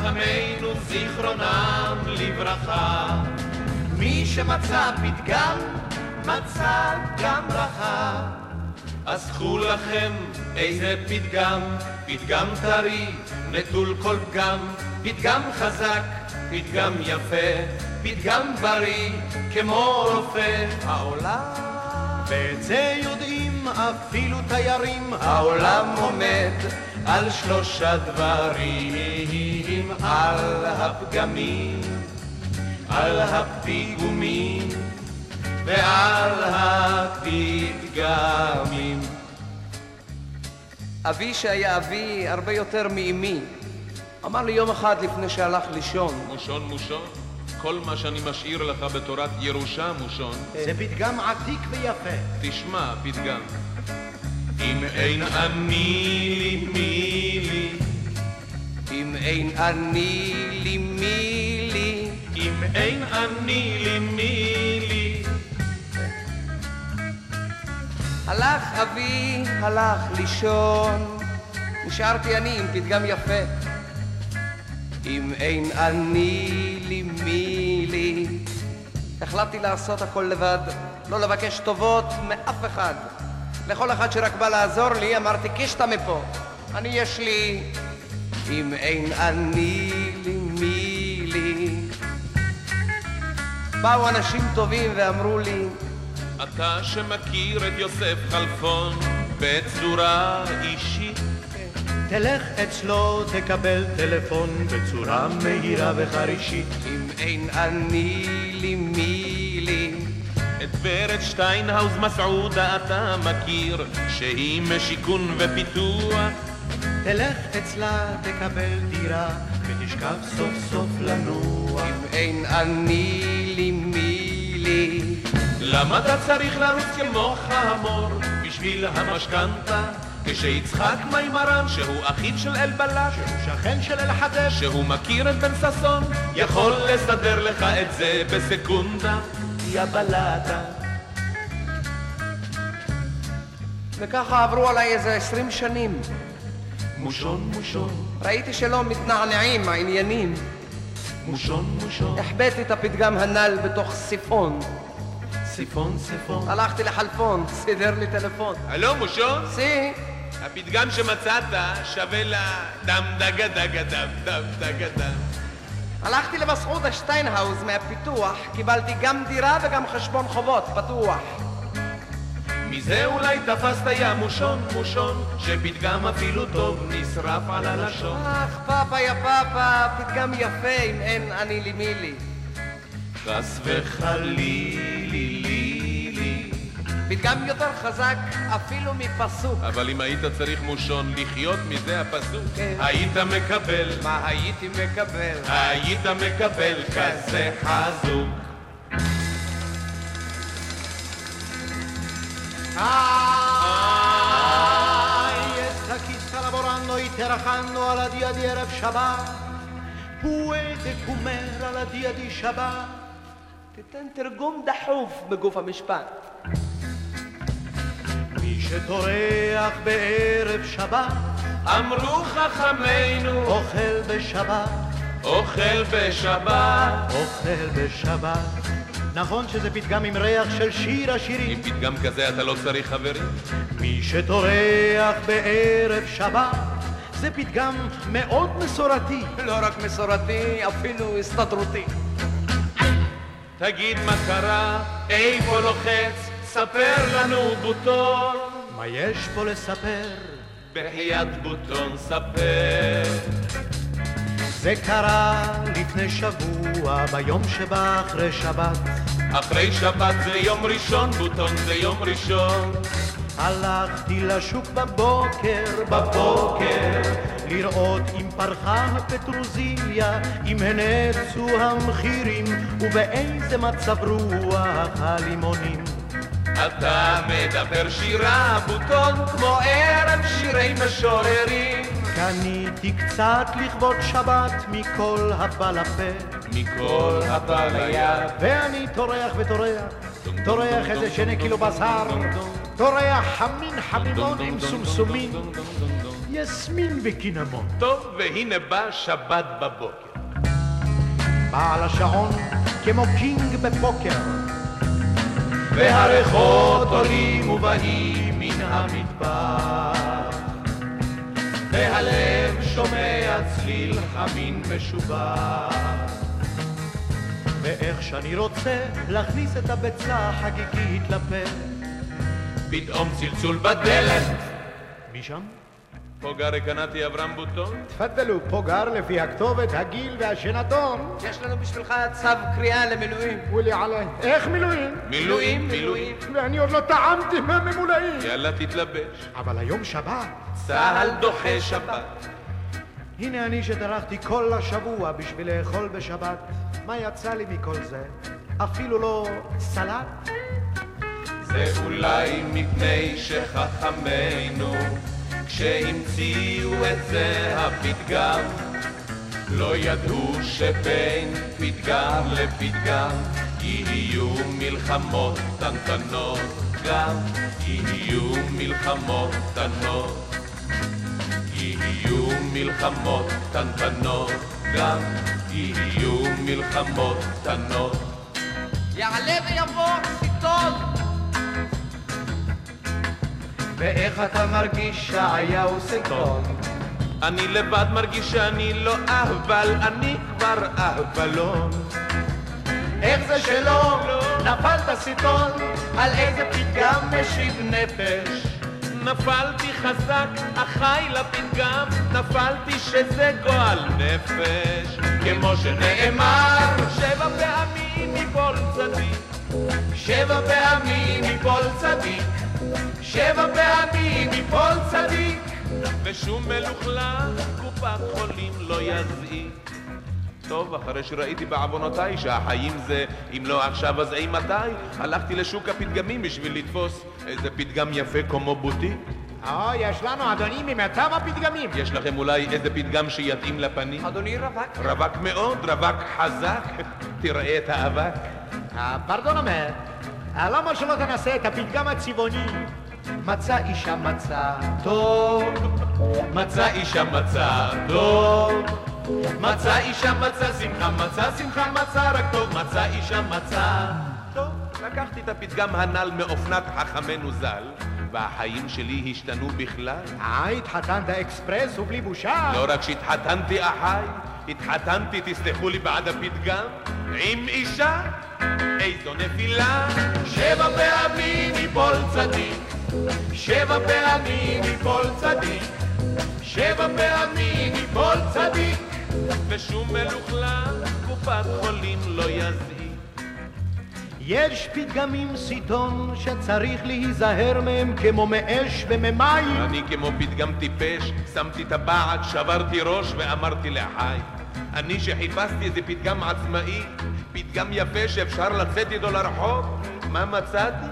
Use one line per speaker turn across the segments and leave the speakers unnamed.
חכמינו זיכרונם לברכה. מי שמצא פתגם, מצא גם ברכה. אז קחו לכם איזה פתגם, פתגם טרי, נטול כל פגם, פתגם חזק, פתגם יפה, פתגם בריא, כמו רופא העולם.
ואת זה יודעים אפילו תיירים,
העולם עומד על שלושה דברים, על הפגמים, על הפיגומים ועל הפתגמים.
אבי שהיה אבי הרבה יותר מאמי, אמר לי יום אחד לפני שהלך לישון,
מושון מושון, כל מה שאני משאיר לך בתורת ירושה מושון,
זה פתגם עתיק ויפה.
תשמע פתגם. אם אין אני לי מי לי,
אם אין אני לי מי לי,
אם אין אני לי מי לי,
הלך אבי, הלך לישון, נשארתי אני עם פתגם יפה. אם אין אני לי מי לי, החלטתי לעשות הכל לבד, לא לבקש טובות מאף אחד. לכל אחד שרק בא לעזור לי, אמרתי, קישטה מפה. אני יש לי, אם אין אני לי מי לי. באו אנשים טובים ואמרו לי,
אתה שמכיר את יוסף חלפון בצורה אישית,
תלך אצלו, תקבל טלפון בצורה מהירה וחרישית.
אם אין אני לי מי לי,
את ורד שטיינהאוז מסעודה אתה מכיר, שהיא משיכון ופיתוח,
תלך אצלה, תקבל דירה, ותשכב סוף סוף לנוע.
אם אין אני לי מי לי,
למה אתה צריך לרוץ כמו חמור בשביל המשכנתה? כשיצחק מימרן, שהוא אחיו של אלבלט,
שכן של אלחדש,
שהוא מכיר את בן ששון, יכול לסדר לך את זה בסקונדה, יא בלדה.
וככה עברו עליי איזה עשרים שנים.
מושון מושון,
ראיתי שלא מתנענעים העניינים.
מושון מושון,
החבאתי את הפתגם הנ"ל בתוך סיפון.
סיפון סיפון.
הלכתי לחלפון, סידר לי טלפון.
הלו מושון,
סי,
הפתגם שמצאת שווה לדם דגה דגה דם דם דגה דם.
הלכתי למסעודה שטיינהאוז מהפיתוח, קיבלתי גם דירה וגם חשבון חובות פתוח.
מזה אולי תפסת יא מושון מושון, שפתגם אפילו טוב נשרף על הלשון.
אך, פאפה יא פאפה, פתגם יפה אם אין אני לי מי לי.
חס וחלילי לי לי.
פתגם יותר חזק אפילו מפסוק.
אבל אם היית צריך מושון לחיות מזה הפסוק,
כן.
היית מקבל,
מה הייתי מקבל?
היית מקבל כזה חזוק.
Chi sta lavorando e terracando alla dia di Erev Shabbat. Puede comer a la dia di Shabbat.
תיתן תרגום דחוף בגוף המשפט.
שטורח בערב שבת,
אמרו חכמינו,
אוכל בשבת,
אוכל בשבת.
אוכל בשבת. נכון שזה פתגם עם ריח של שיר השירים.
עם פתגם כזה אתה לא צריך חברים.
מי שטורח בערב שבת, זה פתגם מאוד מסורתי.
לא רק מסורתי, אפילו הסתדרותי.
תגיד מה קרה, איפה לוחץ, ספר לנו בוטון.
מה יש פה לספר?
בחייאת בוטון ספר.
זה קרה לפני שבוע, ביום שבא אחרי שבת.
אחרי שבת זה יום ראשון, בוטון זה יום ראשון.
הלכתי לשוק בבוקר, בבוקר, לראות אם פרחה הפטרוזיליה, אם הנצו המחירים, ובאיזה מצב רוח הלימונים.
אתה מדבר שירה, בוטון, כמו ערב שירי משוררים.
קניתי קצת לכבוד שבת מכל הבא לפה,
מכל הבא ליד.
ואני טורח וטורח, טורח איזה שני קילו בשר, טורח חמין חמימון עם סומסומים. יסמין וקינמון.
טוב, והנה בא שבת בבוקר.
בעל השעון כמו king בפוקר.
והריחות עולים ובאים מן המטבח, והלב שומע צליל חמין משובח.
ואיך שאני רוצה להכניס את הביצה החגיגית לפה.
פתאום צלצול בדלת.
מי שם?
פוגה רקנתי אברהם בוטון?
תפדלו, פוגר לפי הכתובת, הגיל והשנתון.
יש לנו בשבילך צו קריאה למילואים.
ולי עלי. איך מילואים?
מילואים, מילואים.
ואני עוד לא טעמתי מהממולאים.
יאללה תתלבש.
אבל היום שבת.
צה"ל דוחה שבת.
הנה אני שטרחתי כל השבוע בשביל לאכול בשבת. מה יצא לי מכל זה? אפילו לא סלט?
זה אולי מפני שחכמינו, כשהמציאו את זה הפתגם, לא ידעו שבין פתגם לפתגם יהיו מלחמות קטנטנות גם, יהיו מלחמות קטנות. יהיו מלחמות קטנטנות גם, יהיו מלחמות קטנות.
יעלה ויבוא סיטון.
ואיך אתה מרגיש שעיהו סגרון?
אני לבד מרגיש שאני לא אהבל, אני כבר אהבלון.
איך זה שלא נפלת סיטון? על איזה פתגם משיב נפש?
נפלתי חזק, אחי לפתגם, נפלתי שזה גועל נפש. כמו שנאמר, שבע פעמים מכל צדיק,
שבע פעמים יפול צדיק, שבע פעמים יפול צדיק.
ושום מלוכלך קופת חולים לא יזעיק. טוב, אחרי שראיתי בעוונותיי שהחיים זה אם לא עכשיו אז אימתי, הלכתי לשוק הפתגמים בשביל לתפוס איזה פתגם יפה כמו בוטיק.
או, יש לנו אדוני ממיטב הפתגמים.
יש לכם אולי איזה פתגם שיתאים לפנים?
אדוני רווק.
רווק מאוד, רווק חזק, תראה את האבק.
אה, פרדון אומר, למה שלא תנסה את הפתגם הצבעוני? מצא אישה מצא
טוב, מצא אישה מצא טוב, מצא אישה מצא שמחה מצא שמחה מצא רק טוב, מצא אישה מצא
טוב, לקחתי את הפתגם הנ"ל מאופנת חכמנו ז"ל, והחיים שלי השתנו בכלל.
אה, התחתנת אקספרס ובלי בושה?
לא רק שהתחתנתי אחיי, התחתנתי, תסלחו לי בעד הפתגם, עם אישה, איזו נפילה.
שבע פעמים יפול צדיק, שבע פעמים יפול צדיק, שבע פעמים יפול צדיק.
ושום מלוכלך קופת חולים לא יזעיק.
יש פתגמים סיטון שצריך להיזהר מהם כמו מאש וממים.
אני כמו פתגם טיפש, שמתי טבעת, שברתי ראש ואמרתי לאחיי. אני שחיפשתי איזה פתגם עצמאי, פתגם יפה שאפשר לצאת איתו לרחוב, מה מצאתי?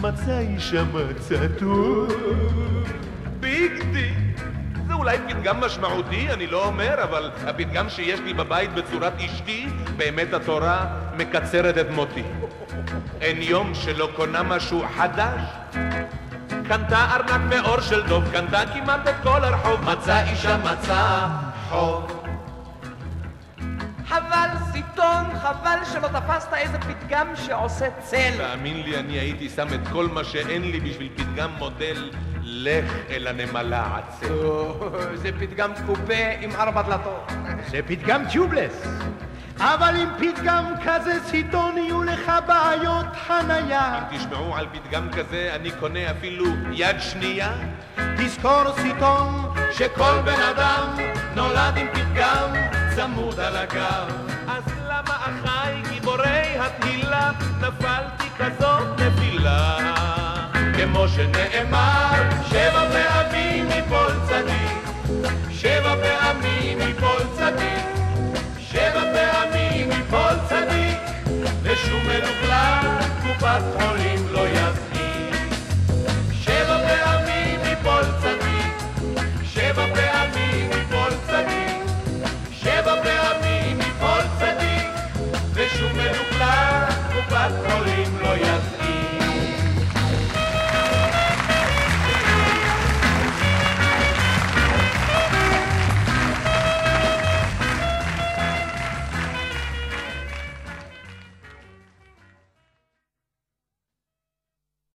מצא אישה מצא טוב. ביג די. אולי פתגם משמעותי, אני לא אומר, אבל הפתגם שיש לי בבית בצורת אשתי, באמת התורה מקצרת את מותי. אין יום שלא קונה משהו חדש. קנתה ארנק מאור של דוב, קנתה כמעט את כל הרחוב.
מצא אישה מצא חוב,
חבל סיטון, חבל שלא תפסת איזה פתגם שעושה צל.
תאמין לי, אני הייתי שם את כל מה שאין לי בשביל פתגם מודל, לך אל הנמלה עצר.
זה פתגם קופה עם ארבע דלתות.
זה פתגם טיובלס. אבל עם פתגם כזה סיטון יהיו לך בעיות חנייה.
תשמעו על פתגם כזה, אני קונה אפילו יד שנייה.
תזכור סיטון
שכל בן אדם נולד עם פתגם צמוד על הגב.
אז למה אחיי גיבורי התהילה נפלתי כזאת נפילה?
כמו שנאמר, שבע פעמים יפול צדיק, שבע פעמים יפול צדיק, שבע פעמים יפול צדיק, ושום מלוכלך קופת חולים לא יזעיק. שבע פעמים יפול צדיק, שבע פעמים יפול צדיק, שבע פעמים יפול צדיק, ושום מלוכלך קופת חולים